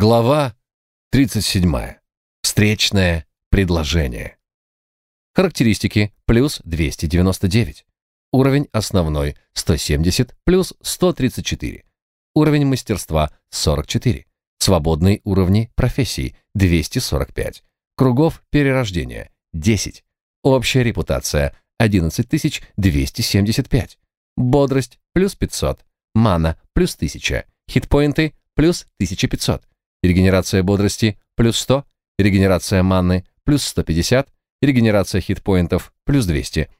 Глава 37. Встречное предложение. Характеристики плюс 299. Уровень основной 170 плюс 134. Уровень мастерства 44. Свободные уровни профессий 245. Кругов перерождения 10. Общая репутация 11275. Бодрость плюс 500. Мана плюс 1000. Хитпоинты плюс 1500. Регенерация бодрости плюс 100. Регенерация маны плюс 150. Регенерация хитпоинтов плюс 200.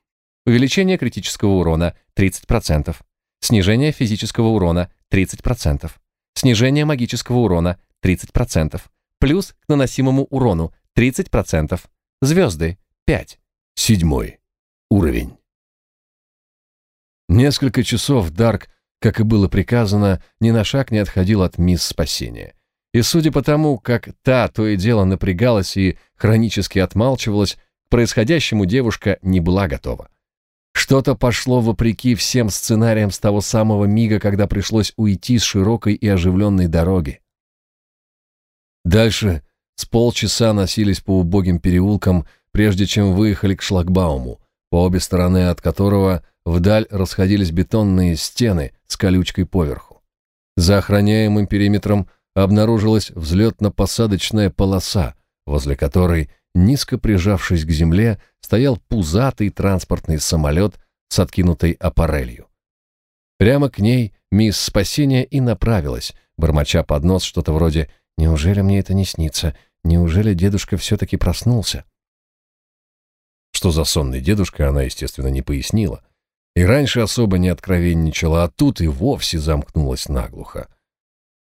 Увеличение критического урона 30%. Снижение физического урона 30%. Снижение магического урона 30%. Плюс к наносимому урону 30%. Звезды 5. Седьмой. Уровень. Несколько часов Дарк, как и было приказано, ни на шаг не отходил от мисс спасения. И судя по тому, как та то и дело напрягалась и хронически отмалчивалась, к происходящему девушка не была готова. Что-то пошло вопреки всем сценариям с того самого мига, когда пришлось уйти с широкой и оживленной дороги. Дальше с полчаса носились по убогим переулкам, прежде чем выехали к шлагбауму, по обе стороны от которого вдаль расходились бетонные стены с колючкой поверху. За охраняемым периметром обнаружилась взлетно-посадочная полоса, возле которой, низко прижавшись к земле, стоял пузатый транспортный самолет с откинутой аппарелью. Прямо к ней мисс Спасения и направилась, бормоча под нос что-то вроде «Неужели мне это не снится? Неужели дедушка все-таки проснулся?» Что за сонный дедушка, она, естественно, не пояснила. И раньше особо не откровенничала, а тут и вовсе замкнулась наглухо.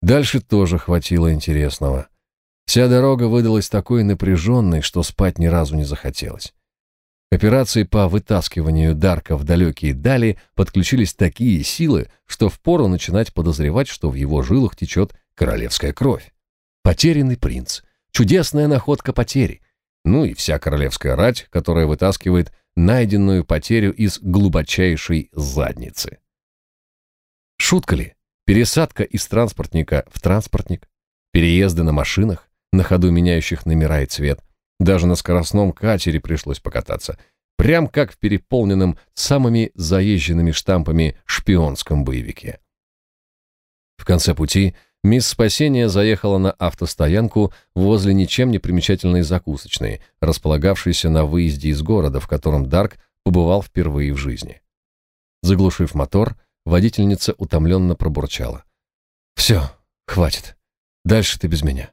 Дальше тоже хватило интересного. Вся дорога выдалась такой напряженной, что спать ни разу не захотелось. К операции по вытаскиванию Дарка в далекие дали подключились такие силы, что впору начинать подозревать, что в его жилах течет королевская кровь. Потерянный принц. Чудесная находка потери. Ну и вся королевская рать, которая вытаскивает найденную потерю из глубочайшей задницы. Шутка ли? Пересадка из транспортника в транспортник, переезды на машинах, на ходу меняющих номера и цвет. Даже на скоростном катере пришлось покататься. Прям как в переполненном самыми заезженными штампами шпионском боевике. В конце пути мисс Спасения заехала на автостоянку возле ничем не примечательной закусочной, располагавшейся на выезде из города, в котором Дарк побывал впервые в жизни. Заглушив мотор, Водительница утомленно пробурчала. «Все, хватит. Дальше ты без меня.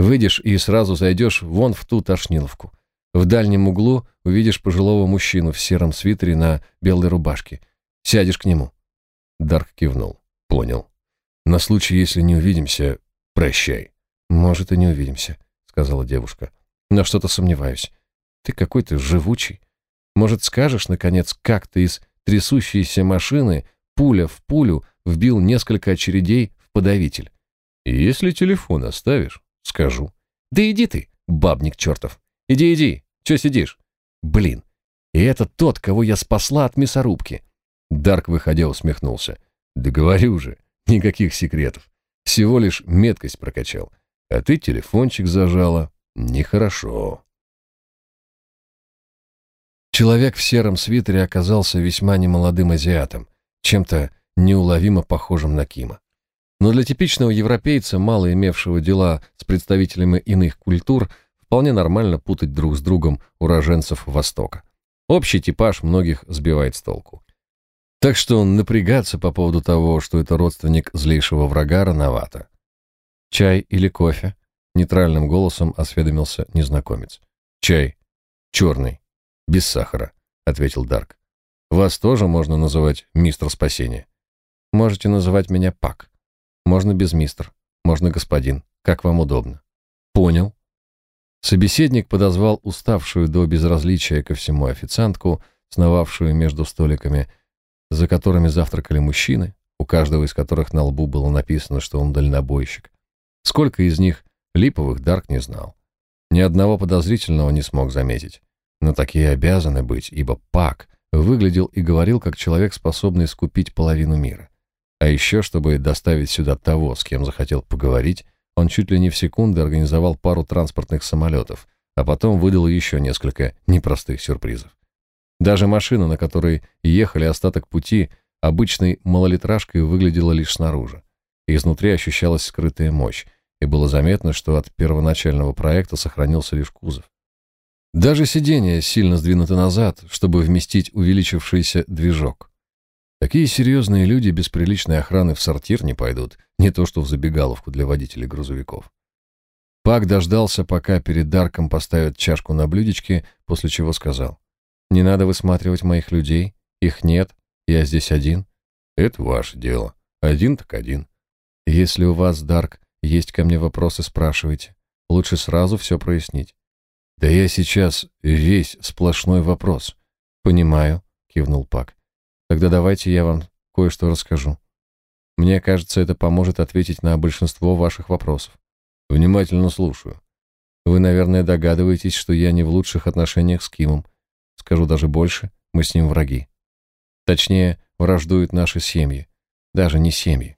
Выйдешь и сразу зайдешь вон в ту тошниловку. В дальнем углу увидишь пожилого мужчину в сером свитере на белой рубашке. Сядешь к нему». Дарк кивнул. «Понял. На случай, если не увидимся, прощай». «Может, и не увидимся», — сказала девушка. «Но что-то сомневаюсь. Ты какой-то живучий. Может, скажешь, наконец, как ты из трясущейся машины пуля в пулю вбил несколько очередей в подавитель. «Если телефон оставишь, скажу». «Да иди ты, бабник чертов! Иди, иди! Че сидишь?» «Блин, и это тот, кого я спасла от мясорубки!» Дарк, выходя, усмехнулся. «Да говорю же, никаких секретов. Всего лишь меткость прокачал. А ты телефончик зажала. Нехорошо». Человек в сером свитере оказался весьма немолодым азиатом чем-то неуловимо похожим на Кима. Но для типичного европейца, мало имевшего дела с представителями иных культур, вполне нормально путать друг с другом уроженцев Востока. Общий типаж многих сбивает с толку. Так что напрягаться по поводу того, что это родственник злейшего врага, рановато. «Чай или кофе?» — нейтральным голосом осведомился незнакомец. «Чай. Черный. Без сахара», — ответил Дарк. Вас тоже можно называть мистер спасения. Можете называть меня Пак. Можно без мистер, можно господин, как вам удобно. Понял. Собеседник подозвал уставшую до безразличия ко всему официантку, сновавшую между столиками, за которыми завтракали мужчины, у каждого из которых на лбу было написано, что он дальнобойщик. Сколько из них липовых Дарк не знал. Ни одного подозрительного не смог заметить. Но такие обязаны быть, ибо Пак выглядел и говорил как человек, способный скупить половину мира. А еще, чтобы доставить сюда того, с кем захотел поговорить, Он чуть ли не в секунды организовал пару транспортных самолетов, а потом выдал еще несколько непростых сюрпризов. Даже машина, на которой ехали остаток пути, обычной малолитражкой выглядела лишь снаружи. Изнутри ощущалась скрытая мощь, и было заметно, что от первоначального проекта сохранился лишь кузов. Даже сиденье сильно сдвинуто назад, чтобы вместить увеличившийся движок. Такие серьезные люди без приличной охраны в сортир не пойдут, не то что в забегаловку для водителей грузовиков. Пак дождался, пока перед Дарком поставят чашку на блюдечке, после чего сказал. «Не надо высматривать моих людей. Их нет. Я здесь один. Это ваше дело. Один так один. Если у вас, Дарк, есть ко мне вопросы, спрашивайте. Лучше сразу все прояснить. Да я сейчас весь сплошной вопрос. Понимаю, кивнул Пак. Тогда давайте я вам кое-что расскажу. Мне кажется, это поможет ответить на большинство ваших вопросов. Внимательно слушаю. Вы, наверное, догадываетесь, что я не в лучших отношениях с Кимом. Скажу даже больше, мы с ним враги. Точнее, враждуют наши семьи. Даже не семьи.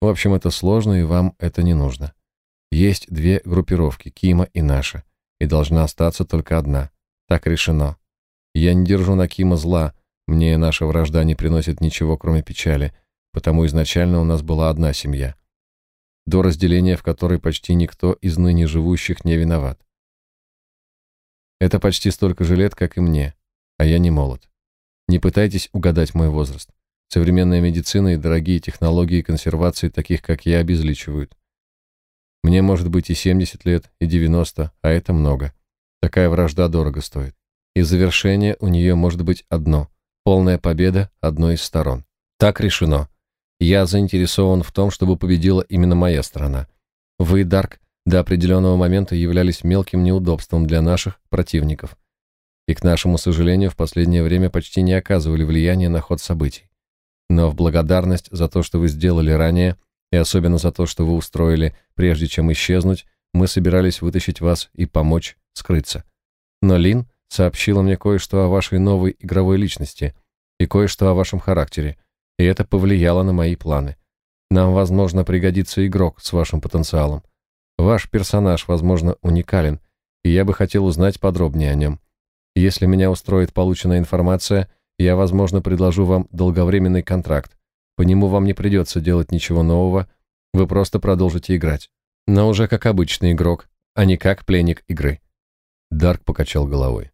В общем, это сложно, и вам это не нужно. Есть две группировки, Кима и наша, и должна остаться только одна. Так решено. Я не держу на Кима зла, мне наша вражда не приносит ничего, кроме печали, потому изначально у нас была одна семья. До разделения, в которой почти никто из ныне живущих не виноват. Это почти столько же лет, как и мне, а я не молод. Не пытайтесь угадать мой возраст. Современная медицина и дорогие технологии консервации таких, как я, обезличивают. Мне может быть и 70 лет, и 90, а это много. Такая вражда дорого стоит. И завершение у нее может быть одно – полная победа одной из сторон. Так решено. Я заинтересован в том, чтобы победила именно моя страна. Вы, Дарк, до определенного момента являлись мелким неудобством для наших противников. И, к нашему сожалению, в последнее время почти не оказывали влияния на ход событий. Но в благодарность за то, что вы сделали ранее, и особенно за то, что вы устроили, прежде чем исчезнуть, мы собирались вытащить вас и помочь скрыться. Но Лин сообщила мне кое-что о вашей новой игровой личности и кое-что о вашем характере, и это повлияло на мои планы. Нам, возможно, пригодится игрок с вашим потенциалом. Ваш персонаж, возможно, уникален, и я бы хотел узнать подробнее о нем. Если меня устроит полученная информация – я, возможно, предложу вам долговременный контракт. По нему вам не придется делать ничего нового, вы просто продолжите играть. Но уже как обычный игрок, а не как пленник игры. Дарк покачал головой.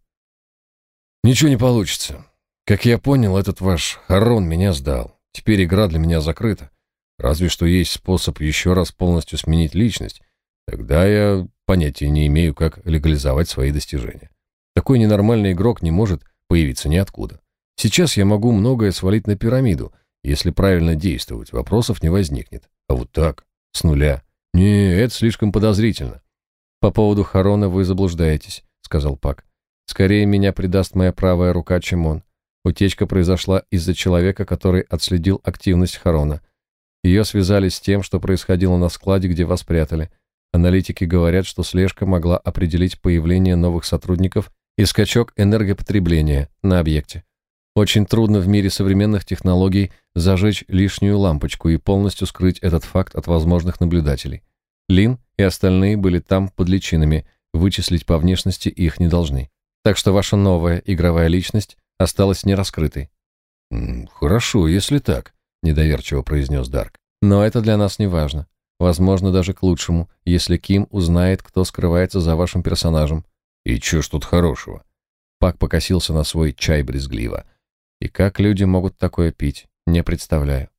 Ничего не получится. Как я понял, этот ваш Харон меня сдал. Теперь игра для меня закрыта. Разве что есть способ еще раз полностью сменить личность. Тогда я понятия не имею, как легализовать свои достижения. Такой ненормальный игрок не может появиться ниоткуда. Сейчас я могу многое свалить на пирамиду. Если правильно действовать, вопросов не возникнет. А вот так, с нуля. Не, это слишком подозрительно. По поводу Харона вы заблуждаетесь, сказал Пак. Скорее меня предаст моя правая рука, чем он. Утечка произошла из-за человека, который отследил активность Харона. Ее связали с тем, что происходило на складе, где вас спрятали. Аналитики говорят, что слежка могла определить появление новых сотрудников и скачок энергопотребления на объекте. Очень трудно в мире современных технологий зажечь лишнюю лампочку и полностью скрыть этот факт от возможных наблюдателей. Лин и остальные были там под личинами, вычислить по внешности их не должны. Так что ваша новая игровая личность осталась нераскрытой. «Хорошо, если так», — недоверчиво произнес Дарк. «Но это для нас не важно. Возможно, даже к лучшему, если Ким узнает, кто скрывается за вашим персонажем». «И чё ж тут хорошего?» Пак покосился на свой чай брезгливо. И как люди могут такое пить, не представляю.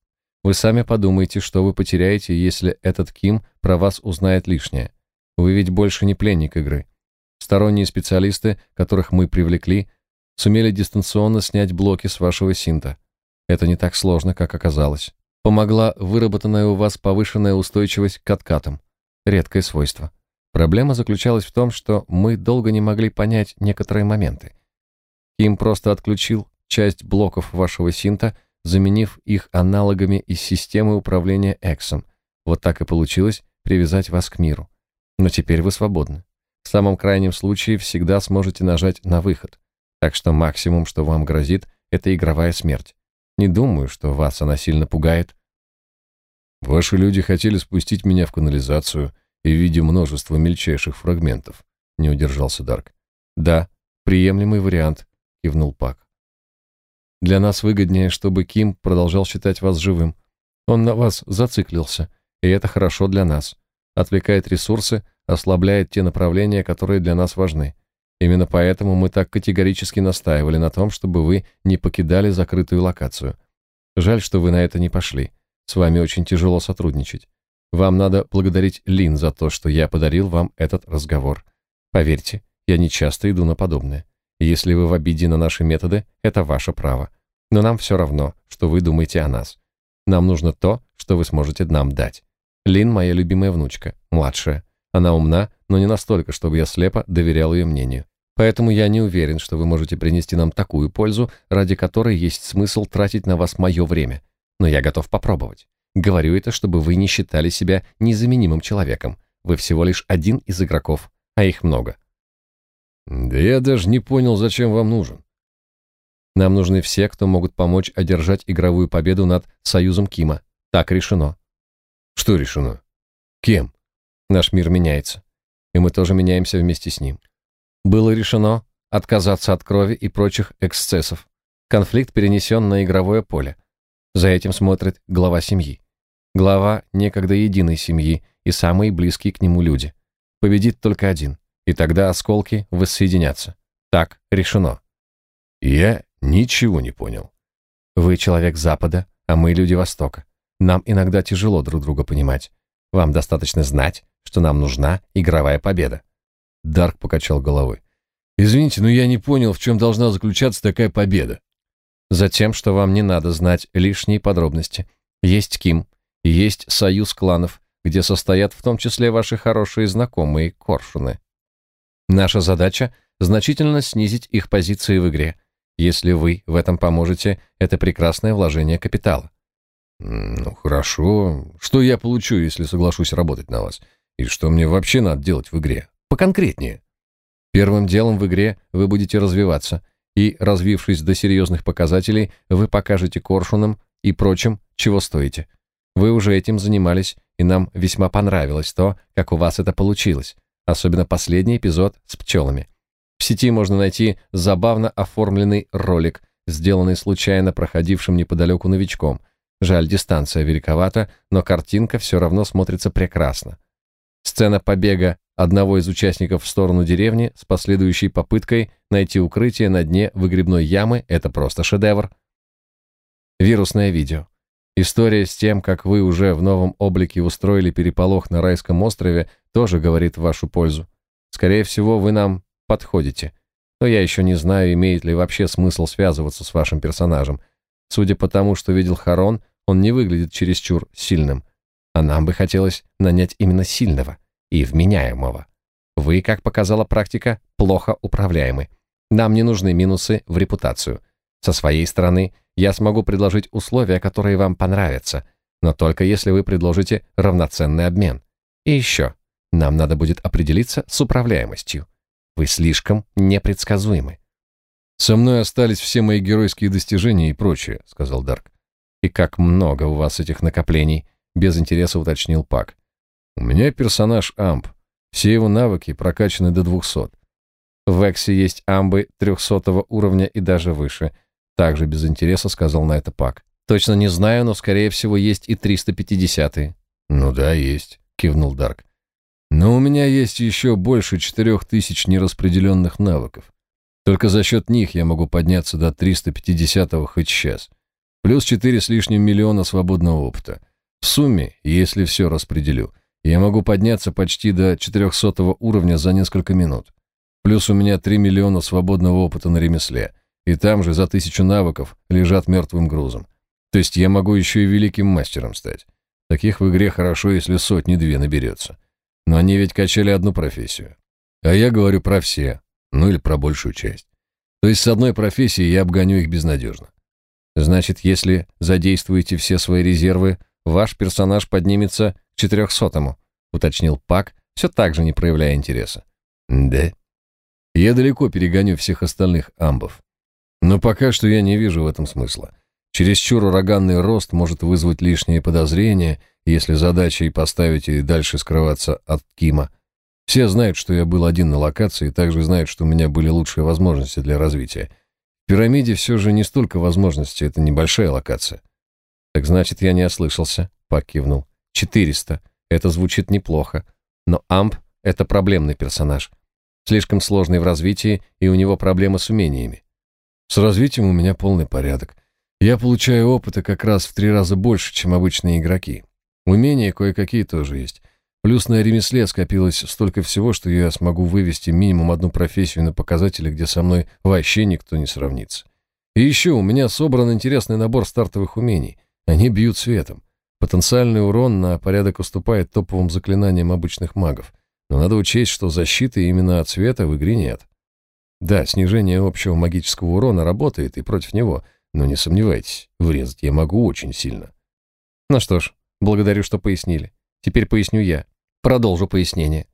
Вы сами подумайте, что вы потеряете, если этот Ким про вас узнает лишнее. Вы ведь больше не пленник игры. Сторонние специалисты, которых мы привлекли, сумели дистанционно снять блоки с вашего синта. Это не так сложно, как оказалось. Помогла выработанная у вас повышенная устойчивость к откатам. Редкое свойство. Проблема заключалась в том, что мы долго не могли понять некоторые моменты. Ким просто отключил часть блоков вашего синта, заменив их аналогами из системы управления Эксом. Вот так и получилось привязать вас к миру. Но теперь вы свободны. В самом крайнем случае всегда сможете нажать на выход. Так что максимум, что вам грозит, это игровая смерть. Не думаю, что вас она сильно пугает. Ваши люди хотели спустить меня в канализацию, в виде множества мельчайших фрагментов, не удержался Дарк. Да, приемлемый вариант, кивнул Пак. Для нас выгоднее, чтобы Ким продолжал считать вас живым. Он на вас зациклился, и это хорошо для нас. Отвлекает ресурсы, ослабляет те направления, которые для нас важны. Именно поэтому мы так категорически настаивали на том, чтобы вы не покидали закрытую локацию. Жаль, что вы на это не пошли. С вами очень тяжело сотрудничать. Вам надо благодарить Лин за то, что я подарил вам этот разговор. Поверьте, я не часто иду на подобное. Если вы в обиде на наши методы, это ваше право. Но нам все равно, что вы думаете о нас. Нам нужно то, что вы сможете нам дать. Лин моя любимая внучка, младшая. Она умна, но не настолько, чтобы я слепо доверял ее мнению. Поэтому я не уверен, что вы можете принести нам такую пользу, ради которой есть смысл тратить на вас мое время. Но я готов попробовать. Говорю это, чтобы вы не считали себя незаменимым человеком. Вы всего лишь один из игроков, а их много. Да я даже не понял, зачем вам нужен. Нам нужны все, кто могут помочь одержать игровую победу над Союзом Кима. Так решено. Что решено? Кем? Наш мир меняется, и мы тоже меняемся вместе с ним. Было решено отказаться от крови и прочих эксцессов. Конфликт перенесен на игровое поле. За этим смотрит глава семьи. Глава некогда единой семьи и самые близкие к нему люди. Победит только один, и тогда осколки воссоединятся. Так решено. Я ничего не понял. Вы человек Запада, а мы люди Востока. Нам иногда тяжело друг друга понимать. Вам достаточно знать, что нам нужна игровая победа. Дарк покачал головой. «Извините, но я не понял, в чем должна заключаться такая победа». «Затем, что вам не надо знать лишние подробности. Есть Ким, есть союз кланов, где состоят в том числе ваши хорошие знакомые коршуны. Наша задача — значительно снизить их позиции в игре. Если вы в этом поможете, это прекрасное вложение капитала». «Ну, хорошо. Что я получу, если соглашусь работать на вас? И что мне вообще надо делать в игре?» Поконкретнее. Первым делом в игре вы будете развиваться, и, развившись до серьезных показателей, вы покажете коршунам и прочим, чего стоите. Вы уже этим занимались, и нам весьма понравилось то, как у вас это получилось, особенно последний эпизод с пчелами. В сети можно найти забавно оформленный ролик, сделанный случайно проходившим неподалеку новичком. Жаль, дистанция великовата, но картинка все равно смотрится прекрасно. Сцена побега одного из участников в сторону деревни с последующей попыткой найти укрытие на дне выгребной ямы – это просто шедевр. Вирусное видео. История с тем, как вы уже в новом облике устроили переполох на райском острове, тоже говорит в вашу пользу. Скорее всего, вы нам подходите. Но я еще не знаю, имеет ли вообще смысл связываться с вашим персонажем. Судя по тому, что видел Харон, он не выглядит чересчур сильным. А нам бы хотелось нанять именно сильного и вменяемого. Вы, как показала практика, плохо управляемы. Нам не нужны минусы в репутацию. Со своей стороны, я смогу предложить условия, которые вам понравятся, но только если вы предложите равноценный обмен. И еще, нам надо будет определиться с управляемостью. Вы слишком непредсказуемы. «Со мной остались все мои геройские достижения и прочее», — сказал Дарк. «И как много у вас этих накоплений», — без интереса уточнил Пак. У меня персонаж Амп. Все его навыки прокачаны до 200. В Эксе есть амбы 300 уровня и даже выше. Также без интереса сказал на это Пак. Точно не знаю, но скорее всего есть и 350 -е. Ну да, есть, кивнул Дарк. Но у меня есть еще больше 4000 нераспределенных навыков. Только за счет них я могу подняться до 350-го хоть сейчас. Плюс 4 с лишним миллиона свободного опыта. В сумме, если все распределю, я могу подняться почти до 400 уровня за несколько минут. Плюс у меня 3 миллиона свободного опыта на ремесле, и там же за тысячу навыков лежат мертвым грузом. То есть я могу еще и великим мастером стать. Таких в игре хорошо, если сотни-две наберется. Но они ведь качали одну профессию. А я говорю про все, ну или про большую часть. То есть с одной профессией я обгоню их безнадежно. Значит, если задействуете все свои резервы, ваш персонаж поднимется к четырехсотому», — уточнил Пак, все так же не проявляя интереса. «Да. Я далеко перегоню всех остальных амбов. Но пока что я не вижу в этом смысла. Чересчур ураганный рост может вызвать лишние подозрения, если задачей поставить и дальше скрываться от Кима. Все знают, что я был один на локации, и также знают, что у меня были лучшие возможности для развития. В пирамиде все же не столько возможностей, это небольшая локация. Так значит, я не ослышался, Пак кивнул. Четыреста. Это звучит неплохо. Но Амп — это проблемный персонаж. Слишком сложный в развитии, и у него проблемы с умениями. С развитием у меня полный порядок. Я получаю опыта как раз в три раза больше, чем обычные игроки. Умения кое-какие тоже есть. Плюс на ремесле скопилось столько всего, что я смогу вывести минимум одну профессию на показатели, где со мной вообще никто не сравнится. И еще у меня собран интересный набор стартовых умений. Они бьют светом. Потенциальный урон на порядок уступает топовым заклинаниям обычных магов. Но надо учесть, что защиты именно от света в игре нет. Да, снижение общего магического урона работает и против него, но не сомневайтесь, врезать я могу очень сильно. Ну что ж, благодарю, что пояснили. Теперь поясню я. Продолжу пояснение.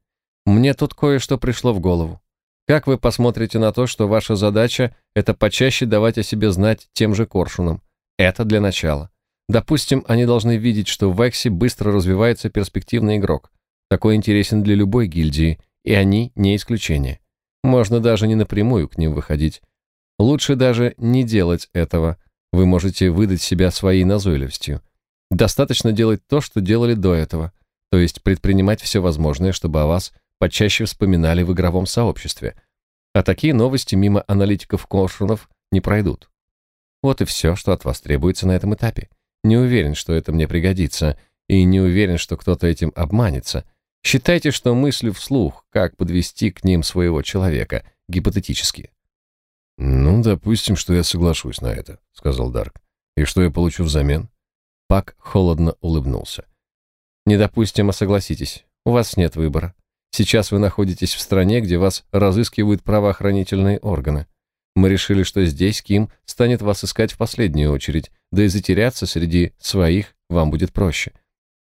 Мне тут кое-что пришло в голову. Как вы посмотрите на то, что ваша задача — это почаще давать о себе знать тем же коршунам? Это для начала. Допустим, они должны видеть, что в Эксе быстро развивается перспективный игрок. Такой интересен для любой гильдии, и они не исключение. Можно даже не напрямую к ним выходить. Лучше даже не делать этого. Вы можете выдать себя своей назойливостью. Достаточно делать то, что делали до этого, то есть предпринимать все возможное, чтобы о вас почаще вспоминали в игровом сообществе. А такие новости мимо аналитиков-кошунов не пройдут. Вот и все, что от вас требуется на этом этапе. Не уверен, что это мне пригодится, и не уверен, что кто-то этим обманется. Считайте, что мыслю вслух, как подвести к ним своего человека, гипотетически. «Ну, допустим, что я соглашусь на это», — сказал Дарк. «И что я получу взамен?» Пак холодно улыбнулся. «Не допустим, а согласитесь. У вас нет выбора. Сейчас вы находитесь в стране, где вас разыскивают правоохранительные органы. Мы решили, что здесь Ким станет вас искать в последнюю очередь, да и затеряться среди своих вам будет проще.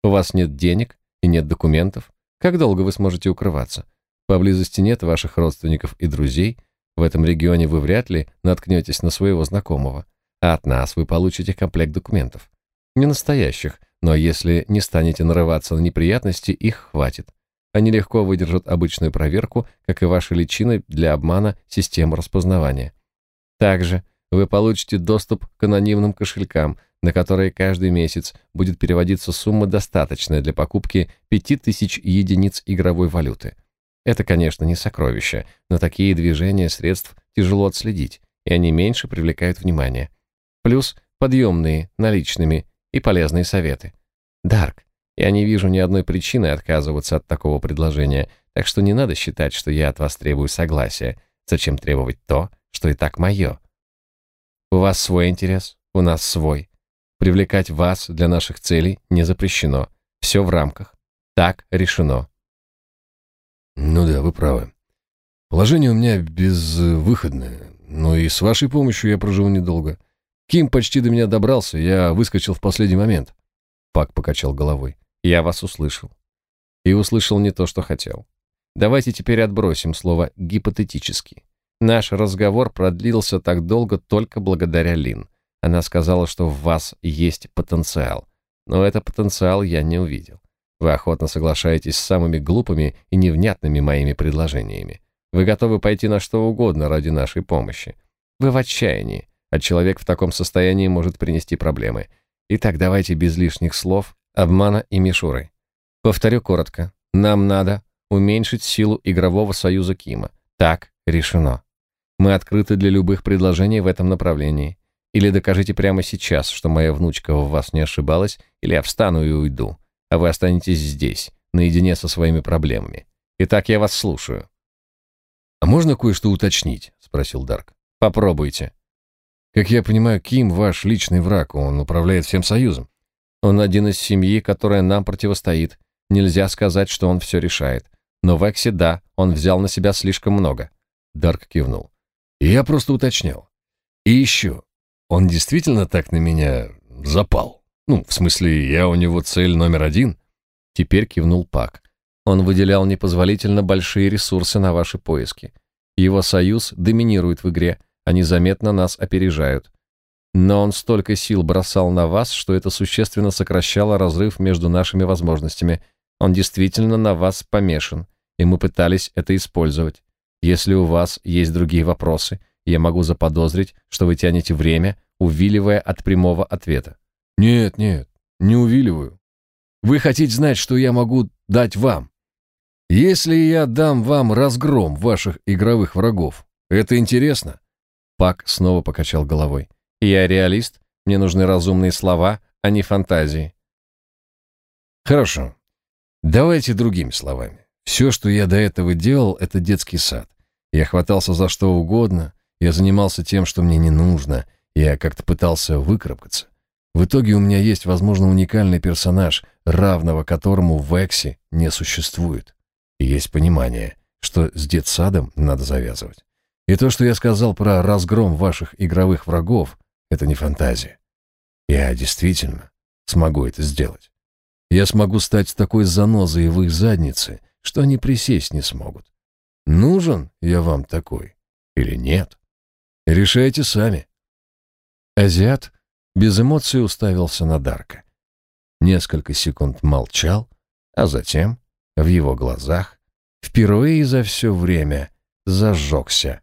У вас нет денег и нет документов. Как долго вы сможете укрываться? Поблизости нет ваших родственников и друзей. В этом регионе вы вряд ли наткнетесь на своего знакомого. А от нас вы получите комплект документов. Не настоящих, но если не станете нарываться на неприятности, их хватит. Они легко выдержат обычную проверку, как и ваши личины для обмана системы распознавания. Также вы получите доступ к анонимным кошелькам, на которые каждый месяц будет переводиться сумма, достаточная для покупки 5000 единиц игровой валюты. Это, конечно, не сокровища, но такие движения средств тяжело отследить, и они меньше привлекают внимание. Плюс подъемные, наличными и полезные советы. Дарк, я не вижу ни одной причины отказываться от такого предложения, так что не надо считать, что я от вас требую согласия. Зачем требовать то, что и так мое? У вас свой интерес, у нас свой. Привлекать вас для наших целей не запрещено. Все в рамках. Так решено. Ну да, вы правы. Положение у меня безвыходное, но и с вашей помощью я проживу недолго. Ким почти до меня добрался, я выскочил в последний момент. Пак покачал головой. Я вас услышал. И услышал не то, что хотел. Давайте теперь отбросим слово «гипотетически». Наш разговор продлился так долго только благодаря Лин. Она сказала, что в вас есть потенциал. Но это потенциал я не увидел. Вы охотно соглашаетесь с самыми глупыми и невнятными моими предложениями. Вы готовы пойти на что угодно ради нашей помощи. Вы в отчаянии, а человек в таком состоянии может принести проблемы. Итак, давайте без лишних слов, обмана и мишуры. Повторю коротко. Нам надо уменьшить силу игрового союза Кима. Так решено. Мы открыты для любых предложений в этом направлении. Или докажите прямо сейчас, что моя внучка в вас не ошибалась, или я встану и уйду, а вы останетесь здесь, наедине со своими проблемами. Итак, я вас слушаю». «А можно кое-что уточнить?» — спросил Дарк. «Попробуйте». «Как я понимаю, Ким ваш личный враг, он управляет всем Союзом». «Он один из семьи, которая нам противостоит. Нельзя сказать, что он все решает. Но в Эксе, да, он взял на себя слишком много». Дарк кивнул. Я просто уточнял. И еще, он действительно так на меня запал? Ну, в смысле, я у него цель номер один? Теперь кивнул Пак. Он выделял непозволительно большие ресурсы на ваши поиски. Его союз доминирует в игре, они заметно нас опережают. Но он столько сил бросал на вас, что это существенно сокращало разрыв между нашими возможностями. Он действительно на вас помешан, и мы пытались это использовать. Если у вас есть другие вопросы, я могу заподозрить, что вы тянете время, увиливая от прямого ответа. Нет, нет, не увиливаю. Вы хотите знать, что я могу дать вам? Если я дам вам разгром ваших игровых врагов, это интересно? Пак снова покачал головой. Я реалист, мне нужны разумные слова, а не фантазии. Хорошо. Давайте другими словами. Все, что я до этого делал, это детский сад. Я хватался за что угодно, я занимался тем, что мне не нужно, я как-то пытался выкарабкаться. В итоге у меня есть, возможно, уникальный персонаж, равного которому в Эксе не существует. И есть понимание, что с детсадом надо завязывать. И то, что я сказал про разгром ваших игровых врагов, это не фантазия. Я действительно смогу это сделать. Я смогу стать такой занозой в их заднице, что они присесть не смогут. Нужен я вам такой или нет? Решайте сами. Азиат без эмоций уставился на Дарка. Несколько секунд молчал, а затем в его глазах впервые за все время зажегся